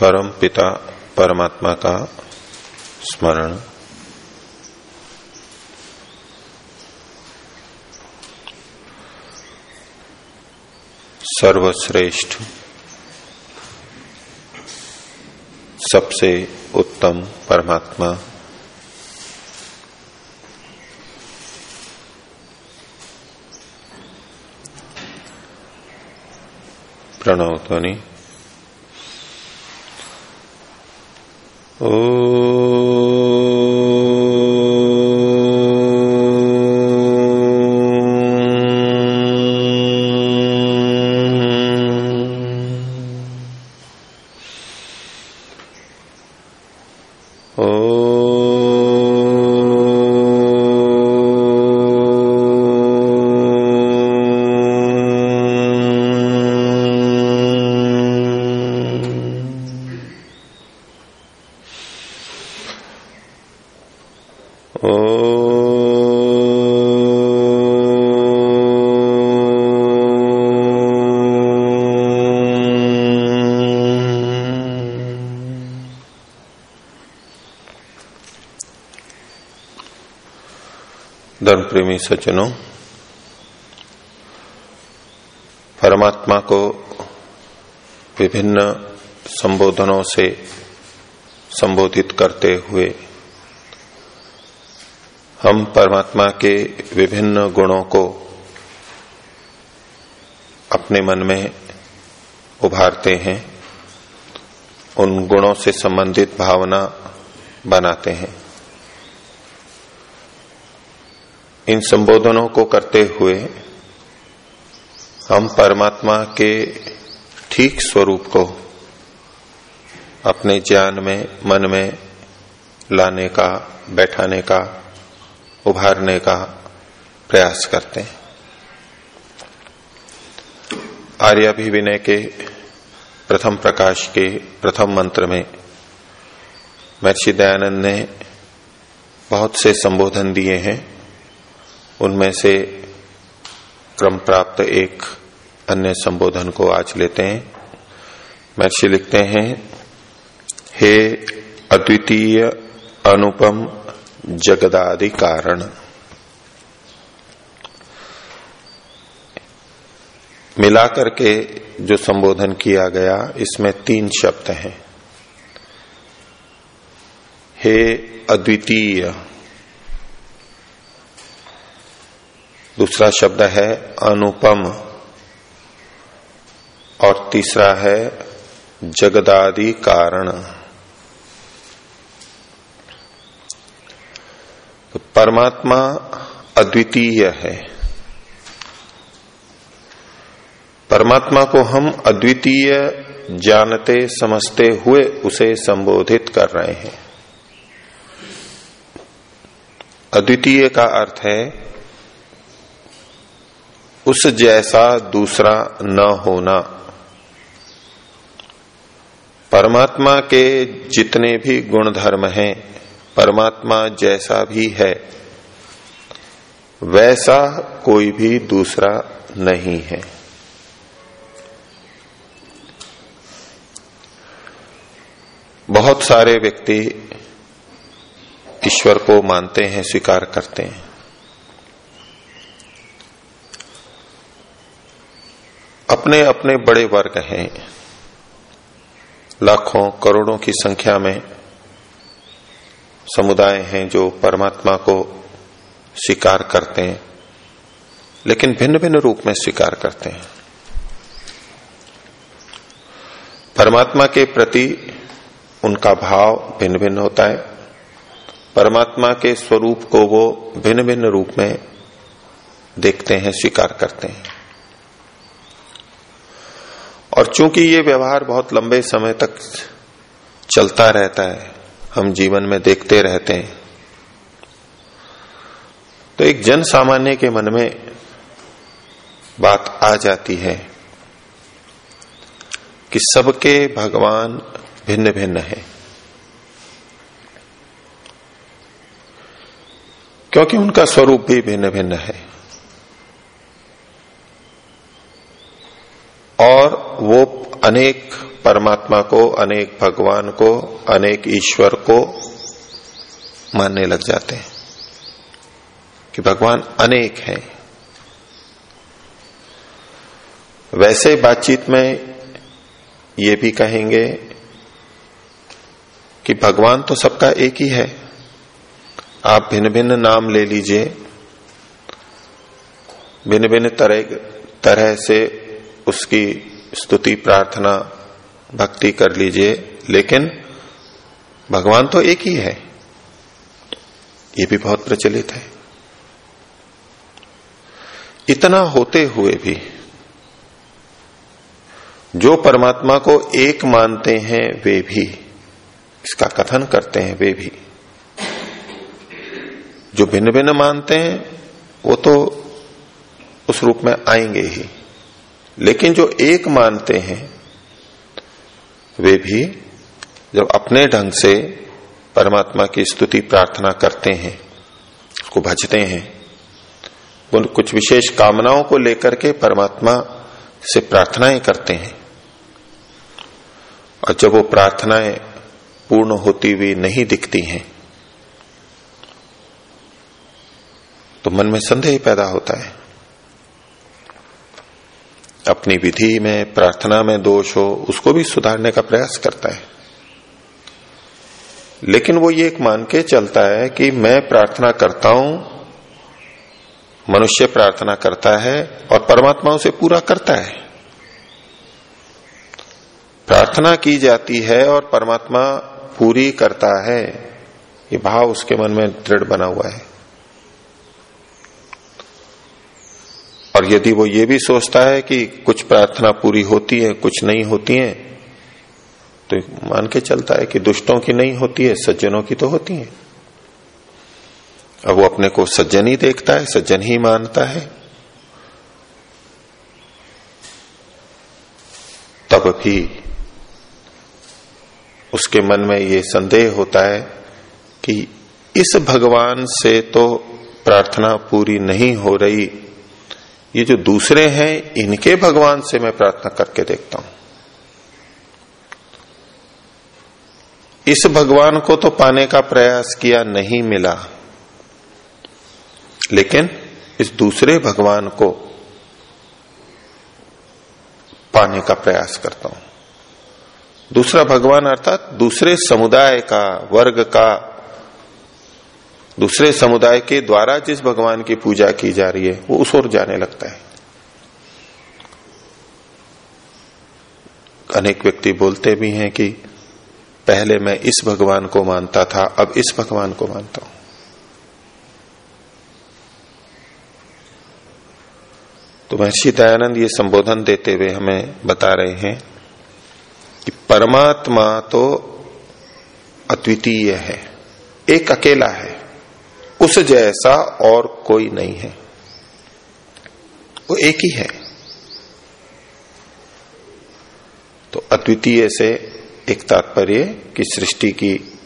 परम पिता परमात्मा का स्मरण। सर्वश्रेष्ठ सबसे उत्तम परमात्मा। प्रणव ध्वनि। ओ धर्म प्रेमी सज्जनों परमात्मा को विभिन्न संबोधनों से संबोधित करते हुए हम परमात्मा के विभिन्न गुणों को अपने मन में उभारते हैं, उन गुणों से संबंधित भावना बनाते हैं। इन संबोधनों को करते हुए हम परमात्मा के ठीक स्वरूप को अपने ज्ञान में, मन में लाने का, बैठाने का उभारने का प्रयास करते हैं। आर्याभिविनय के प्रथम प्रकाश के प्रथम मंत्र में महर्षि दयानंद ने बहुत से संबोधन दिए हैं। उनमें से क्रम प्राप्त एक अन्य संबोधन को आज लेते हैं। महर्षि लिखते हैं, हे अद्वितीय अनुपम जगदादि कारण। मिलाकर के जो संबोधन किया गया, इसमें तीन शब्द हैं। हे अद्वितीय। दूसरा शब्द है अनुपम। और तीसरा है जगदादि कारण। परमात्मा अद्वितीय है। परमात्मा को हम अद्वितीय जानते, समझते हुए उसे संबोधित कर रहे हैं। अद्वितीय का अर्थ है, उस जैसा दूसरा न होना। परमात्मा के जितने भी गुण धर्म हैं परमात्मा जैसा भी है, वैसा कोई भी दूसरा नहीं है। बहुत सारे व्यक्ति ईश्वर को मानते हैं, स्वीकार करते हैं। अपने अपने बड़े वर्ग हैं। लाखों, करोड़ों की संख्या में समुदाय हैं जो परमात्मा को स्वीकार करते हैं, लेकिन भिन्न भिन्न रूप में स्वीकार करते हैं। परमात्मा के प्रति उनका भाव भिन्न भिन्न होता है। परमात्मा के स्वरूप को वो भिन्न भिन्न रूप में देखते हैं, स्वीकार करते हैं। और चूँकि ये व्यवहार बहुत लंबे समय तक चलता रहता है हम जीवन में देखते रहते हैं। तो एक जन सामान्य के मन में बात आ जाती है कि सबके भगवान भिन्न भिन्न है। क्योंकि उनका स्वरूप भी भिन्न भिन्न है। और वो अनेक परमात्मा को, अनेक भगवान को, अनेक ईश्वर को मानने लग जाते हैं कि भगवान अनेक हैं। वैसे बातचीत में ये भी कहेंगे कि भगवान तो सबका एक ही है। आप भिन्न भिन्न नाम ले लीजिए। भिन्न भिन्न तरह तरह से उसकी स्तुति, प्रार्थना भक्ति कर लीजिए, लेकिन भगवान तो एक ही है। ये भी बहुत प्रचलित है। इतना होते हुए भी जो परमात्मा को एक मानते हैं, वे भी, इसका कथन करते हैं, वे भी। जो भिन्न भिन्न मानते हैं, वो तो उस रूप में आएँगे ही। लेकिन जो एक मानते हैं वे भी जब अपने ढंग से परमात्मा की स्तुति प्रार्थना करते हैं, उसको भजते हैं, उन कुछ विशेष कामनाओं को लेकर के परमात्मा से प्रार्थनाएँ करते हैं। और जब वो प्रार्थनाएँ पूर्ण होती हुई नहीं दिखती हैं तो मन में संदेह पैदा होता है। अपनी विधि में, प्रार्थना में दोष हो, उसको भी सुधारने का प्रयास करता है। लेकिन वो ये एक मान के चलता है कि मैं प्रार्थना करता हूँ, मनुष्य प्रार्थना करता है और परमात्मा उसे पूरा करता है। प्रार्थना की जाती है और परमात्मा पूरी करता है। ये भाव उसके मन में दृढ़ बना हुआ है। और यदि वो ये भी सोचता है कि कुछ प्रार्थना पूरी होती है, कुछ नहीं होती है तो मान के चलता है कि दुष्टों की नहीं होती है, सज्जनों की तो होती है। अब वो अपने को सज्जन ही देखता है, सज्जन ही मानता है। तब भी उसके मन में ये संदेह होता है कि इस भगवान से तो प्रार्थना पूरी नहीं हो रही ये जो दूसरे हैं, इनके भगवान से मैं प्रार्थना करके देखता हूँ। इस भगवान को तो पाने का प्रयास किया नहीं मिला। लेकिन इस दूसरे भगवान को पाने का प्रयास करता हूँ। दूसरा भगवान अर्थात दूसरे समुदाय का, वर्ग का दूसरे समुदाय के द्वारा जिस भगवान की पूजा की जा रही है, वो उस ओर जाने लगता है। अनेक व्यक्ति बोलते भी हैं कि पहले मैं इस भगवान को मानता था, अब इस भगवान को मानता हूँ। तो महर्षि दयानंद ये संबोधन देते हुए हमें बता रहे हैं कि परमात्मा तो अद्वितीय है, एक अकेला है। उस जैसा और कोई नहीं है। वो एक ही है। तो अद्वितीय से एक तात्पर्य कि सृष्टि की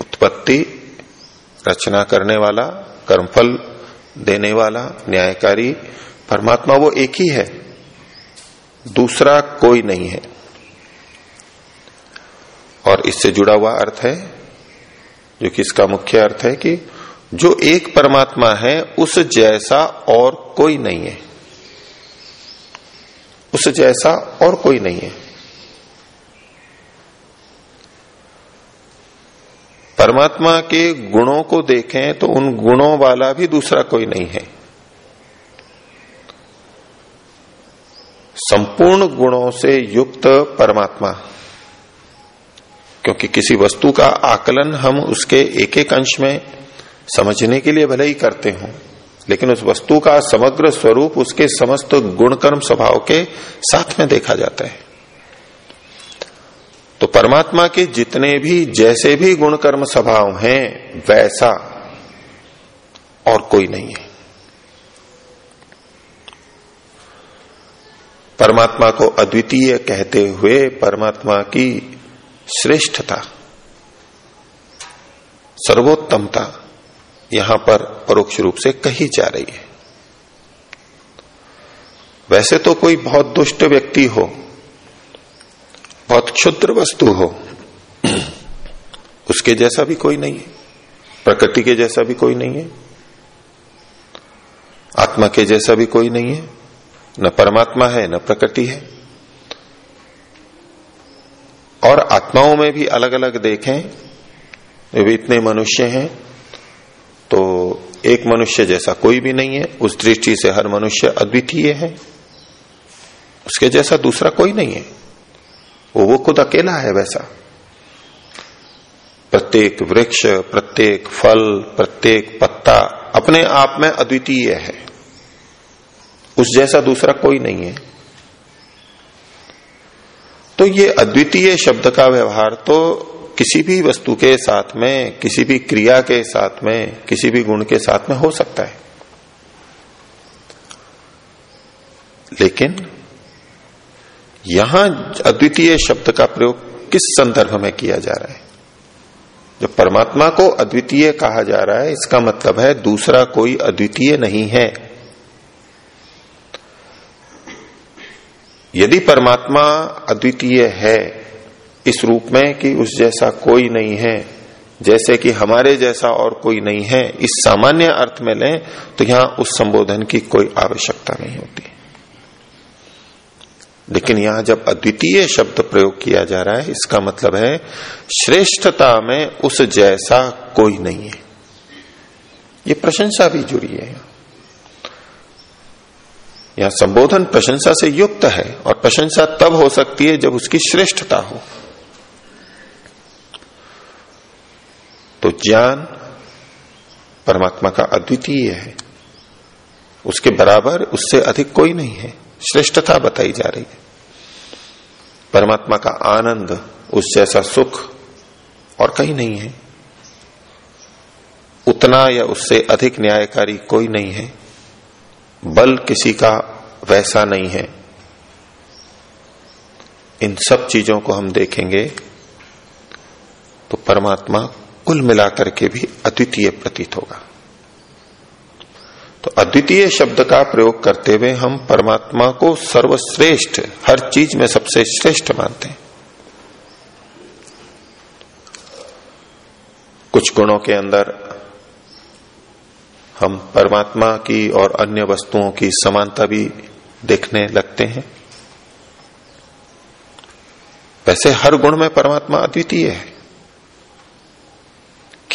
उत्पत्ति, रचना करने वाला, कर्मफल देने वाला, न्यायकारी, परमात्मा वो एक ही है। दूसरा कोई नहीं है। और इससे जुड़ा हुआ अर्थ है, जो कि इसका मुख्य अर्थ है कि जो एक परमात्मा है, उस जैसा और कोई नहीं है। उस जैसा और कोई नहीं है। परमात्मा के गुणों को देखें तो उन गुणों वाला भी दूसरा कोई नहीं है। संपूर्ण गुणों से युक्त परमात्मा। क्योंकि किसी वस्तु का आकलन हम उसके एक एक अंश में समझने के लिए भले ही करते हो, लेकिन उस वस्तु का समग्र स्वरूप उसके समस्त गुणकर्म स्वभाव के साथ में देखा जाता है। तो परमात्मा के जितने भी, जैसे भी गुणकर्म स्वभाव हैं, वैसा और कोई नहीं है। परमात्मा को अद्वितीय कहते हुए परमात्मा की श्रेष्ठता, सर्वोत्तमता यहाँ पर परोक्ष रूप से कही जा रही है। वैसे तो कोई बहुत दुष्ट व्यक्ति हो, बहुत क्षुद्र वस्तु हो, उसके जैसा भी कोई नहीं है, प्रकृति के जैसा भी कोई नहीं है, आत्मा के जैसा भी कोई नहीं है, न परमात्मा है, न प्रकृति है। और आत्माओं में भी अलग अलग देखें भी इतने मनुष्य हैं तो एक मनुष्य जैसा कोई भी नहीं है, उस दृष्टि से हर मनुष्य अद्वितीय है। उसके जैसा दूसरा कोई नहीं है। वो वो खुद अकेला है वैसा। प्रत्येक वृक्ष, प्रत्येक फल, प्रत्येक पत्ता अपने आप में अद्वितीय है। उस जैसा दूसरा कोई नहीं है। तो ये अद्वितीय शब्द का व्यवहार तो किसी भी वस्तु के साथ में, किसी भी क्रिया के साथ में, किसी भी गुण के साथ में हो सकता है। लेकिन यहाँ अद्वितीय शब्द का प्रयोग किस संदर्भ में किया जा रहा है? जब परमात्मा को अद्वितीय कहा जा रहा है, इसका मतलब है दूसरा कोई अद्वितीय नहीं है। यदि परमात्मा अद्वितीय है इस रूप में कि उस जैसा कोई नहीं है, जैसे कि हमारे जैसा और कोई नहीं है, इस सामान्य अर्थ में लें तो यहाँ उस संबोधन की कोई आवश्यकता नहीं होती। लेकिन यहाँ जब अद्वितीय शब्द प्रयोग किया जा रहा है, इसका मतलब है, श्रेष्ठता में उस जैसा कोई नहीं है। ये प्रशंसा भी जुड़ी है यहाँ। यहाँ संबोधन प्रशंसा से युक्त है, और प्रशंसा तब हो सकती है जब उसकी श्रेष्ठता हो। तो ज्ञान परमात्मा का अद्वितीय है। उसके बराबर उससे अधिक कोई नहीं है। श्रेष्ठता बताई जा रही है। परमात्मा का आनंद उस जैसा सुख और कहीं नहीं है। उतना या उससे अधिक न्यायकारी कोई नहीं है। बल किसी का वैसा नहीं है। इन सब चीज़ों को हम देखेंगे तो परमात्मा कुल मिलाकर के भी अद्वितीय प्रतीत होगा। तो अद्वितीय शब्द का प्रयोग करते हुए हम परमात्मा को सर्वश्रेष्ठ, हर चीज़ में सबसे श्रेष्ठ मानते हैं। कुछ गुणों के अंदर हम परमात्मा की और अन्य वस्तुओं की समानता भी देखने लगते हैं। वैसे हर गुण में परमात्मा अद्वितीय है।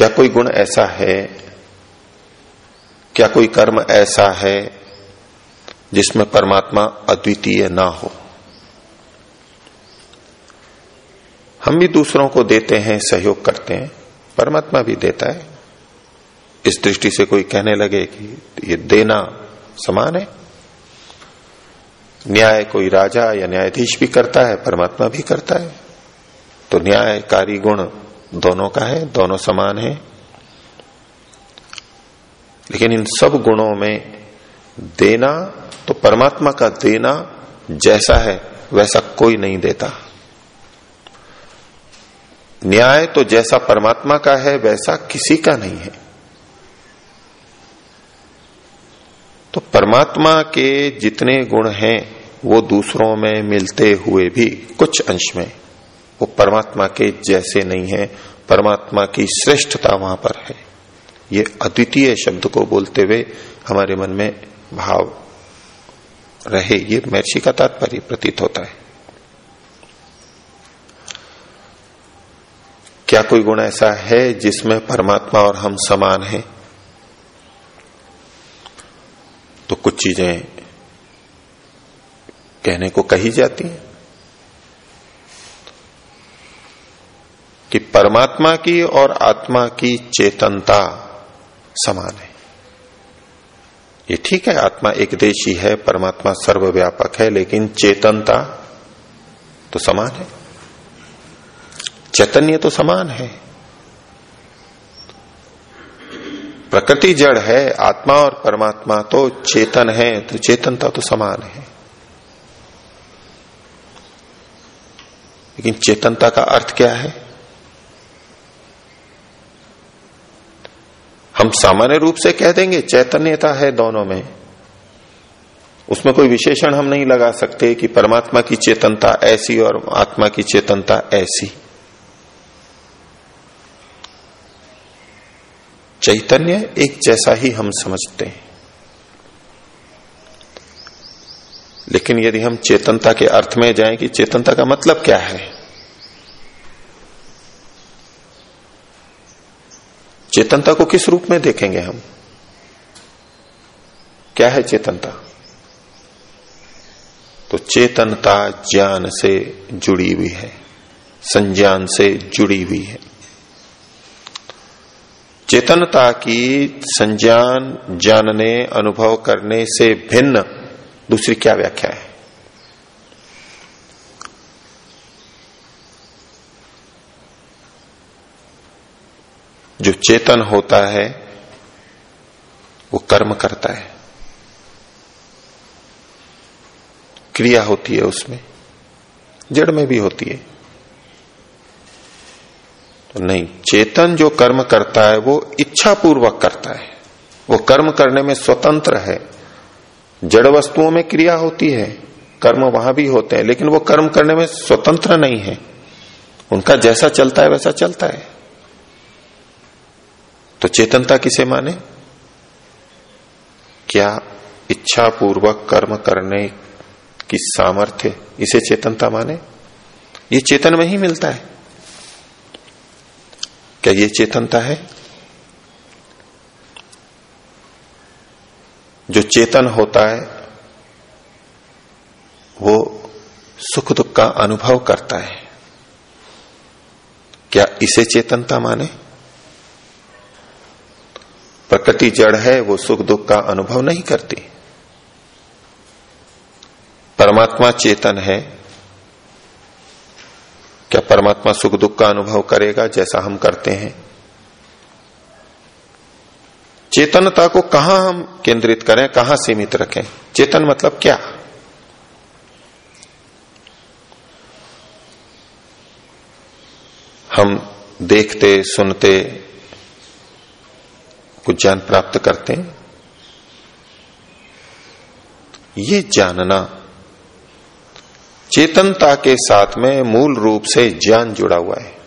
क्या कोई गुण ऐसा है? क्या कोई कर्म ऐसा है जिसमें परमात्मा अद्वितीय ना हो? हम भी दूसरों को देते हैं, सहयोग करते हैं, परमात्मा भी देता है। इस दृष्टि से कोई कहने लगे कि ये देना समान है? न्याय कोई राजा या न्यायाधीश भी करता है, परमात्मा भी करता है। तो न्यायकारी गुण दोनों का है, दोनों समान है। लेकिन इन सब गुणों में देना तो परमात्मा का देना जैसा है, वैसा कोई नहीं देता। न्याय तो जैसा परमात्मा का है, वैसा किसी का नहीं है। तो परमात्मा के जितने गुण हैं, वो दूसरों में मिलते हुए भी कुछ अंश में। वो परमात्मा के जैसे नहीं है, परमात्मा की श्रेष्ठता वहाँ पर है। ये अद्वितीय शब्द को बोलते हुए हमारे मन में भाव रहे, ये महर्षि का तात्पर्य प्रतीत होता है। क्या कोई गुण ऐसा है जिसमें परमात्मा और हम समान हैं? तो कुछ चीज़ें कहने को कही जाती हैं। कि परमात्मा की और आत्मा की चेतनता समान है। ये ठीक है, आत्मा एक देशी है परमात्मा सर्वव्यापक है, लेकिन चेतनता तो समान है। चैतन्य तो समान है। प्रकृति जड़ है, आत्मा और परमात्मा तो चेतन है तो चेतनता तो समान है। लेकिन चेतनता का अर्थ क्या है? हम सामान्य रूप से कह देंगे, चैतन्यता है दोनों में। उसमें कोई विशेषण हम नहीं लगा सकते कि परमात्मा की चेतनता ऐसी और आत्मा की चेतनता ऐसी। चैतन्य एक जैसा ही हम समझते हैं। लेकिन यदि हम चेतनता के अर्थ में जाएँ कि चेतनता का मतलब क्या है चेतनता को किस रूप में देखेंगे हम? क्या है चेतनता? तो चेतनता ज्ञान से जुड़ी हुई है, संज्ञान से जुड़ी हुई है। चेतनता की संज्ञान, जानने, अनुभव करने से भिन्न दूसरी क्या व्याख्या है? जो चेतन होता है, वो कर्म करता है। क्रिया होती है उसमें, जड़ में भी होती है। तो नहीं, चेतन जो कर्म करता है, वो इच्छा पूर्वक करता है। वो कर्म करने में स्वतंत्र है। जड़ वस्तुओं में क्रिया होती है, कर्म वहाँ भी होते हैं, लेकिन वो कर्म करने में स्वतंत्र नहीं है। उनका जैसा चलता है, वैसा चलता है। तो चेतनता किसे माने? क्या इच्छा पूर्वक कर्म करने की सामर्थ्य इसे चेतनता माने? ये चेतन में ही मिलता है। क्या ये चेतनता है? जो चेतन होता है, वो सुख दुख का अनुभव करता है। क्या इसे चेतनता माने? प्रकृति जड़ है, वो सुख दुख का अनुभव नहीं करती। परमात्मा चेतन है। क्या परमात्मा सुख दुख का अनुभव करेगा जैसा हम करते हैं? चेतनता को कहा हम केंद्रित करें, कहाँ सीमित रखें? चेतन मतलब क्या? हम देखते, सुनते कुछ ज्ञान प्राप्त करते हैं? ये जानना चेतनता के साथ में मूल रूप से ज्ञान जुड़ा हुआ है।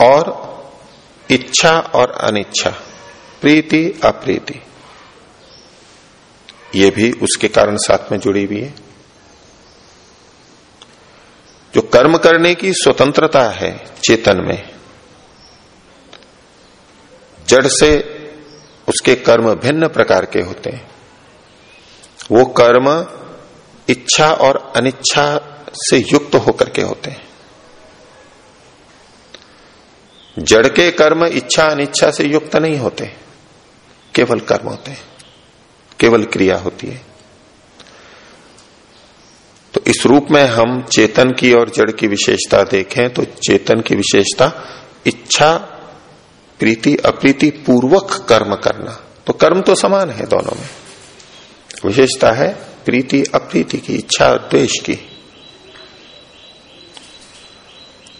और इच्छा और अनिच्छा, प्रीति, अप्रीति, ये भी उसके कारण साथ में जुड़ी हुई है। जो कर्म करने की स्वतंत्रता है चेतन में जड़ से उसके कर्म भिन्न प्रकार के होते हैं। वो कर्म इच्छा और अनिच्छा से युक्त होकर के होते हैं। जड़ के कर्म इच्छा अनिच्छा से युक्त नहीं होते, केवल कर्म होते हैं, केवल क्रिया होती है। तो इस रूप में हम चेतन की और जड़ की विशेषता देखें तो चेतन की विशेषता इच्छा प्रीति अप्रीति पूर्वक कर्म करना। तो कर्म तो समान है दोनों में। विशेषता है प्रीति, अप्रीति की इच्छा और द्वेष की।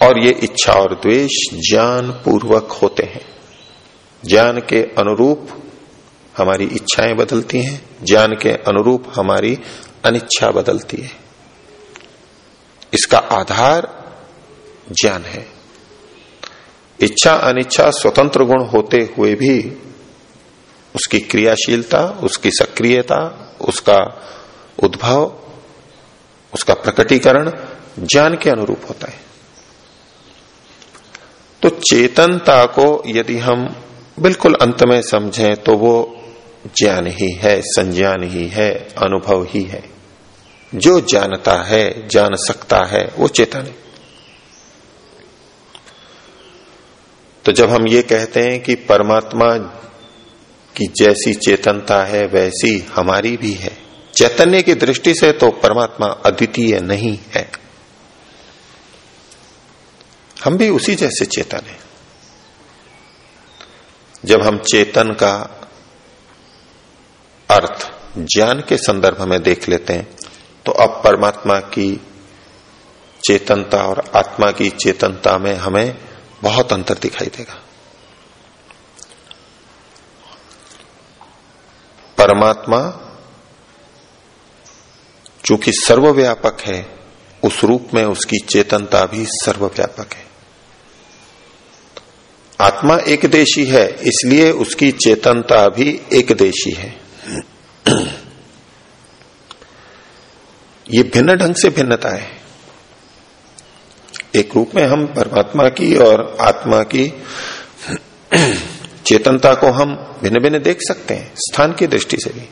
और ये इच्छा और द्वेष ज्ञान पूर्वक होते हैं। ज्ञान के अनुरूप हमारी इच्छाएँ बदलती हैं। ज्ञान के अनुरूप हमारी अनिच्छा बदलती है। इसका आधार ज्ञान है। इच्छा अनिच्छा स्वतंत्र गुण होते हुए भी उसकी क्रियाशीलता, उसकी सक्रियता, उसका उद्भव, उसका प्रकटीकरण ज्ञान के अनुरूप होता है। तो चेतनता को यदि हम बिल्कुल अंत में समझें तो वो ज्ञान ही है, संज्ञान ही है, अनुभव ही है। जो जानता है, जान सकता है, वो चेतन है। तो जब हम ये कहते हैं कि परमात्मा की जैसी चेतनता है, वैसी हमारी भी है। चैतन्य की दृष्टि से तो परमात्मा अद्वितीय नहीं है। हम भी उसी जैसे चेतन हैं। जब हम चेतन का अर्थ ज्ञान के संदर्भ में देख लेते हैं तो अब परमात्मा की चेतनता और आत्मा की चेतनता में हमें बहुत अंतर दिखाई देगा। परमात्मा चूँकि सर्वव्यापक है, उस रूप में उसकी चेतनता भी सर्वव्यापक है। आत्मा एक देशी है, इसलिए उसकी चेतनता भी एक देशी है। ये भिन्न ढंग से भिन्नता है। एक रूप में हम परमात्मा की और आत्मा की चेतनता को हम भिन्न भिन्न देख सकते हैं, स्थान की दृष्टि से भी।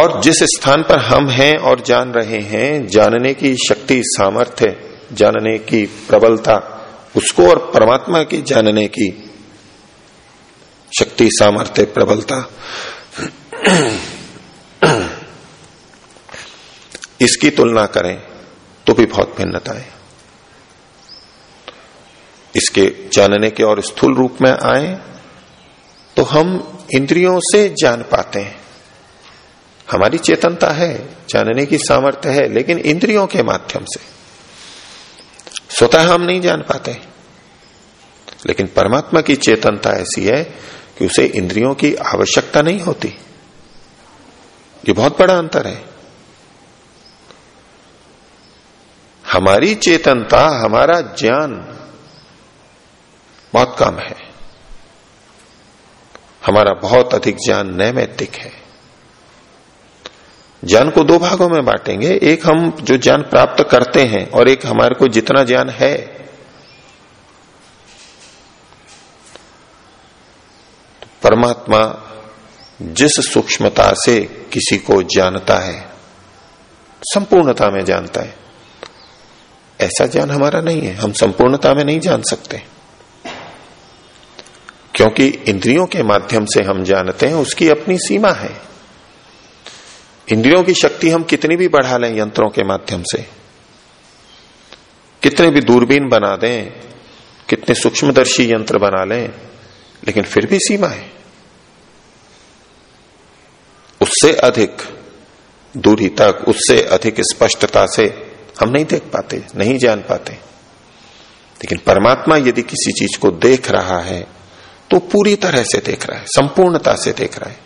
और जिस स्थान पर हम हैं और जान रहे हैं, जानने की शक्ति, सामर्थ्य, जानने की प्रबलता, उसको और परमात्मा की जानने की शक्ति, सामर्थ्य, प्रबलता, इसकी तुलना करें। तो भी बहुत भिन्नता है। इसके जानने के और स्थूल रूप में आए तो हम इंद्रियों से जान पाते हैं। हमारी चेतनता है, जानने की सामर्थ्य है, लेकिन इंद्रियों के माध्यम से। स्वतः हम नहीं जान पाते लेकिन परमात्मा की चेतनता ऐसी है कि उसे इंद्रियों की आवश्यकता नहीं होती। ये बहुत बड़ा अंतर है। हमारी चेतनता, हमारा ज्ञान बहुत कम है। हमारा बहुत अधिक ज्ञान नैमित्तिक है। ज्ञान को दो भागों में बांटेंगे। एक हम जो ज्ञान प्राप्त करते हैं और एक हमारे को जितना ज्ञान है। तो परमात्मा जिस सूक्ष्मता से किसी को जानता है, संपूर्णता में जानता है। ऐसा ज्ञान हमारा नहीं है। हम संपूर्णता में नहीं जान सकते। क्योंकि इंद्रियों के माध्यम से हम जानते हैं, उसकी अपनी सीमा है। इंद्रियों की शक्ति हम कितनी भी बढ़ा लें यंत्रों के माध्यम से। कितने भी दूरबीन बना दें, कितने सूक्ष्मदर्शी यंत्र बना लें, लेकिन फिर भी सीमा है। उससे अधिक दूरी तक उससे अधिक स्पष्टता से हम नहीं देख पाते, नहीं जान पाते। लेकिन परमात्मा यदि किसी चीज़ को देख रहा है तो पूरी तरह से देख रहा है, संपूर्णता से देख रहा है।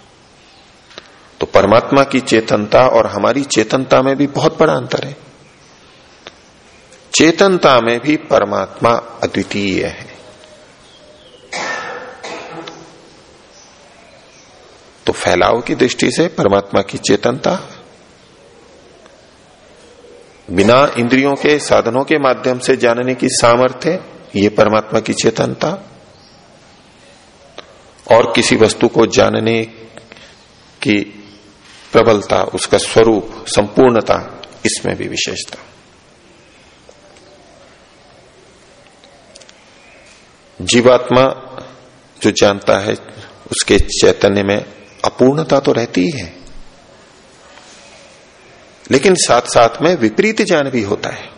तो परमात्मा की चेतनता और हमारी चेतनता में भी बहुत बड़ा अंतर है। चेतनता में भी परमात्मा अद्वितीय है। तो फैलाव की दृष्टि से परमात्मा की चेतनता बिना इंद्रियों के, साधनों के माध्यम से जानने की सामर्थ्य, ये परमात्मा की चेतनता। और किसी वस्तु को जानने की प्रबलता, उसका स्वरूप, संपूर्णता, इसमें भी विशेषता। जीवात्मा जो जानता है, उसके चैतन्य में अपूर्णता तो रहती ही है। लेकिन साथ साथ में विपरीत ज्ञान भी होता है।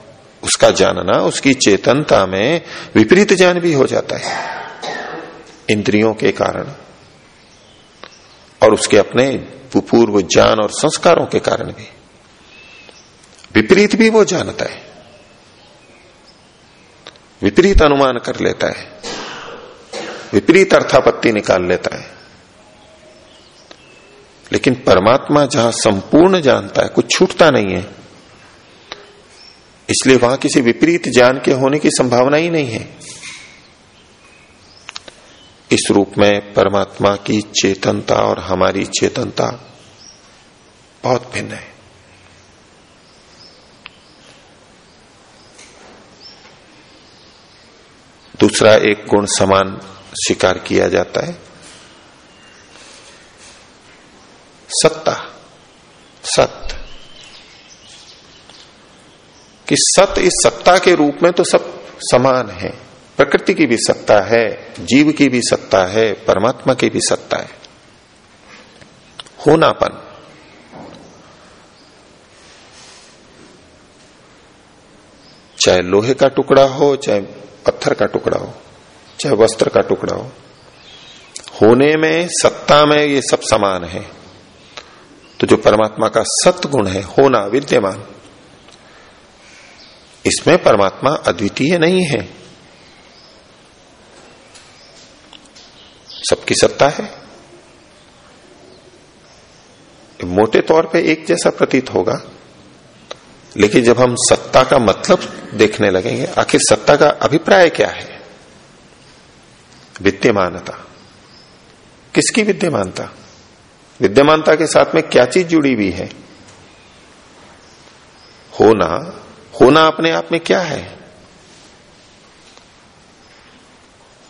उसका जानना, उसकी चेतनता में विपरीत ज्ञान भी हो जाता है। इंद्रियों के कारण और उसके अपने पूर्व ज्ञान और संस्कारों के कारण भी। विपरीत भी वो जानता है। विपरीत अनुमान कर लेता है। विपरीत अर्थापत्ति निकाल लेता है। लेकिन परमात्मा जहाँ संपूर्ण जानता है, कुछ छूटता नहीं है। इसलिए वहाँ किसी विपरीत ज्ञान के होने की संभावना ही नहीं है। इस रूप में परमात्मा की चेतनता और हमारी चेतनता बहुत भिन्न है। दूसरा एक गुण समान स्वीकार किया जाता है। सत्ता, सत्य। कि सत इस सत्ता के रूप में तो सब समान है। प्रकृति की भी सत्ता है, जीव की भी सत्ता है, परमात्मा की भी सत्ता है। होनापन। चाहे लोहे का टुकड़ा हो, चाहे पत्थर का टुकड़ा हो, चाहे वस्त्र का टुकड़ा हो, होने में, सत्ता में ये सब समान है। तो जो परमात्मा का सत्य गुण है, होना विद्यमान, इसमें परमात्मा अद्वितीय नहीं है। सबकी सत्ता है। मोटे तौर पे एक जैसा प्रतीत होगा, लेकिन जब हम सत्ता का मतलब देखने लगेंगे, आखिर सत्ता का अभिप्राय क्या है? विद्यमानता। किसकी विद्यमानता? विद्यमानता के साथ में क्या चीज़ जुड़ी हुई है? होना। होना अपने आप में क्या है?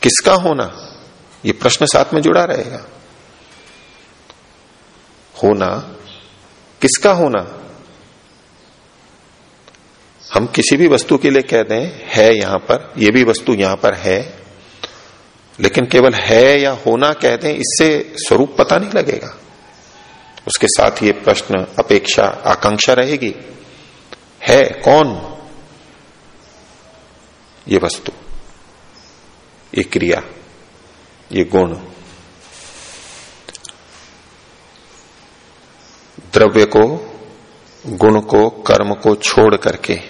किसका होना? ये प्रश्न साथ में जुड़ा रहेगा। होना। किसका होना? हम किसी भी वस्तु के लिए कह दें, है यहाँ पर यह भी वस्तु यहाँ पर है, लेकिन केवल है या होना कह दें, इससे स्वरूप पता नहीं लगेगा। उसके साथ ये प्रश्न, अपेक्षा, आकांक्षा रहेगी। है कौन ये वस्तु? ये क्रिया, ये गुण। द्रव्य को, गुण को, कर्म को छोड़ करके।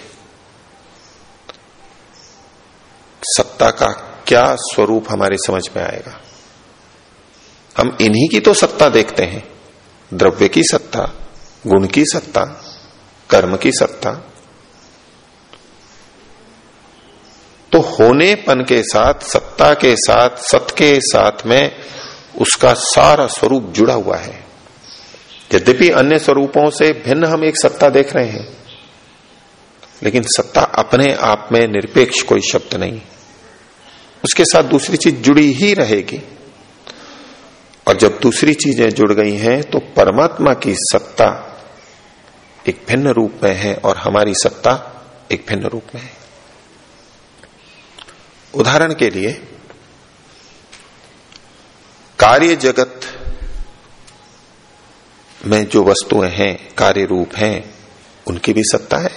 सत्ता का क्या स्वरूप हमारे समझ में आएगा? हम इन्हीं की तो सत्ता देखते हैं। द्रव्य की सत्ता, गुण की सत्ता, कर्म की सत्ता। तो होनेपन के साथ, सत्ता के साथ, सत के साथ में उसका सारा स्वरूप जुड़ा हुआ है। यद्यपि अन्य स्वरूपों से भिन्न हम एक सत्ता देख रहे हैं, लेकिन सत्ता अपने आप में निरपेक्ष कोई शब्द नहीं। उसके साथ दूसरी चीज़ जुड़ी ही रहेगी। और जब दूसरी चीज़ें जुड़ गई हैं तो परमात्मा की सत्ता एक भिन्न रूप में है और हमारी सत्ता एक भिन्न रूप में है। उदाहरण के लिए, कार्य जगत में जो वस्तुएँ हैं, कार्य रूप हैं, उनकी भी सत्ता है।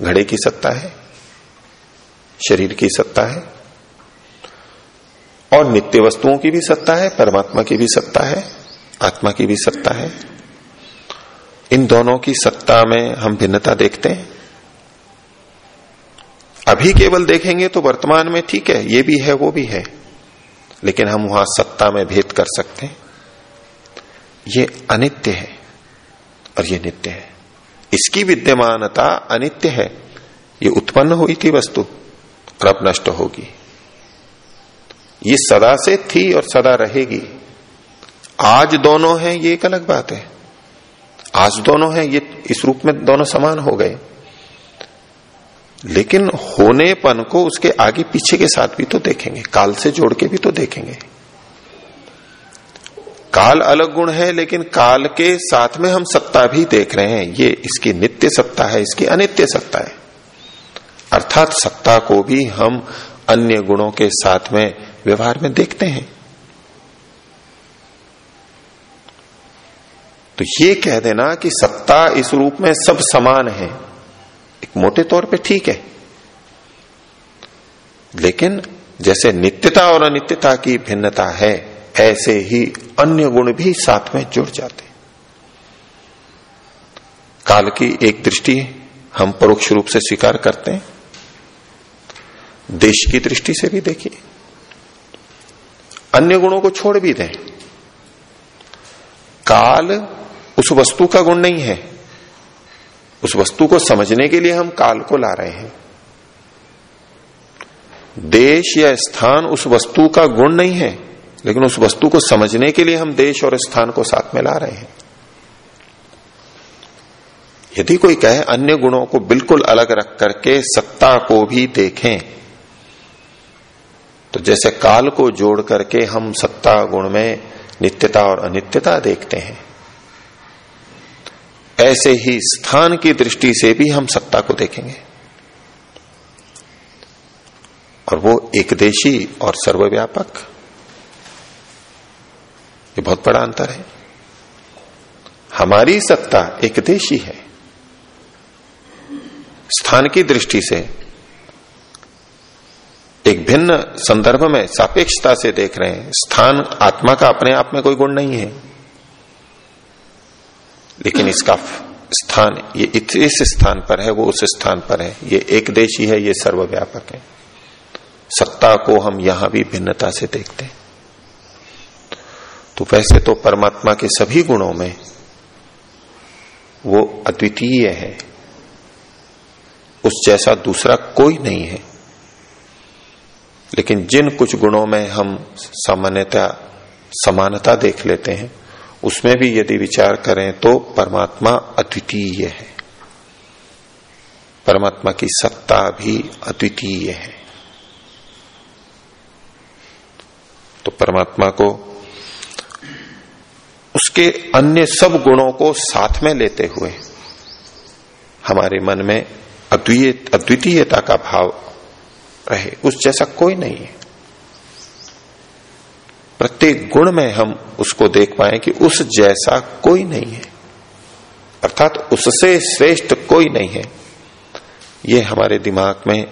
घड़े की सत्ता है, शरीर की सत्ता है और नित्य वस्तुओं की भी सत्ता है, परमात्मा की भी सत्ता है, आत्मा की भी सत्ता है। इन दोनों की सत्ता में हम भिन्नता देखते हैं। अभी केवल देखेंगे तो वर्तमान में ठीक है, ये भी है, वो भी है। लेकिन हम वहाँ सत्ता में भेद कर सकते हैं। ये अनित्य है और ये नित्य है। इसकी विद्यमानता अनित्य है। ये उत्पन्न हुई थी वस्तु, और अब नष्ट होगी। ये सदा से थी और सदा रहेगी। आज दोनों हैं, ये एक अलग बात है। आज दोनों हैं, ये इस रूप में दोनों समान हो गए। लेकिन होनेपन को उसके आगे पीछे के साथ भी तो देखेंगे, काल से जोड़ के भी तो देखेंगे। काल अलग गुण है, लेकिन काल के साथ में हम सत्ता भी देख रहे हैं। ये इसकी नित्य सत्ता है, इसकी अनित्य सत्ता है। अर्थात सत्ता को भी हम अन्य गुणों के साथ में व्यवहार में देखते हैं। तो ये कह देना कि सत्ता इस रूप में सब समान है। एक मोटे तौर पे ठीक है। लेकिन जैसे नित्यता और अनित्यता की भिन्नता है, ऐसे ही अन्य गुण भी साथ में जुड़ जाते काल की एक दृष्टि हम परोक्ष रूप से स्वीकार करते हैं। देश की दृष्टि से भी देखिए। अन्य गुणों को छोड़ भी दें। काल उस वस्तु का गुण नहीं है। उस वस्तु को समझने के लिए हम काल को ला रहे हैं। देश या स्थान उस वस्तु का गुण नहीं है, लेकिन उस वस्तु को समझने के लिए हम देश और स्थान को साथ में ला रहे हैं। यदि कोई कहे अन्य गुणों को बिल्कुल अलग रख करके सत्ता को भी देखें तो जैसे काल को जोड़ करके हम सत्ता गुण में नित्यता और अनित्यता देखते हैं, ऐसे ही स्थान की दृष्टि से भी हम सत्ता को देखेंगे। और वो एकदेशी और सर्वव्यापक। ये बहुत बड़ा अंतर है। हमारी सत्ता एकदेशी है। स्थान की दृष्टि से एक भिन्न संदर्भ में सापेक्षता से देख रहे हैं। स्थान आत्मा का अपने आप में कोई गुण नहीं है। लेकिन इसका स्थान, ये इस स्थान पर है, वो उस स्थान पर है। ये एक देशी है, ये सर्वव्यापक है। सत्ता को हम यहाँ भी भिन्नता से देखते हैं। तो वैसे तो परमात्मा के सभी गुणों में वो अद्वितीय है। उस जैसा दूसरा कोई नहीं है। लेकिन जिन कुछ गुणों में हम सामान्यता, समानता देख लेते हैं, उसमें भी यदि विचार करें तो परमात्मा अद्वितीय है। परमात्मा की सत्ता भी अद्वितीय है। तो परमात्मा को उसके अन्य सब गुणों को साथ में लेते हुए हमारे मन में अद्वितीयता का भाव रहे उस जैसा कोई नहीं है। प्रत्येक गुण में हम उसको देख पाए कि उस जैसा कोई नहीं है। अर्थात उससे श्रेष्ठ कोई नहीं है। ये हमारे दिमाग में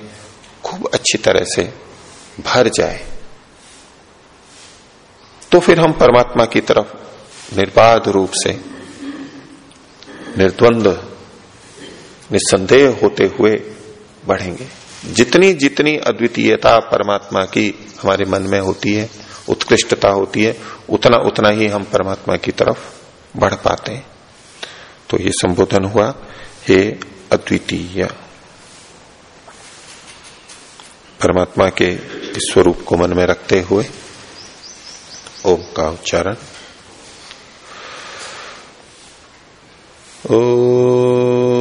खूब अच्छी तरह से भर जाए। तो फिर हम परमात्मा की तरफ़ निर्बाध रूप से, निर्द्वंद निसंदेह होते हुए बढ़ेंगे। जितनी जितनी अद्वितीयता परमात्मा की हमारे मन में होती है, उत्कृष्टता होती है, उतना उतना ही हम परमात्मा की तरफ़ बढ़ पाते हैं। तो ये संबोधन हुआ, हे अद्वितीय। परमात्मा के इस स्वरूप को मन में रखते हुए, ओम का उच्चारण। ओ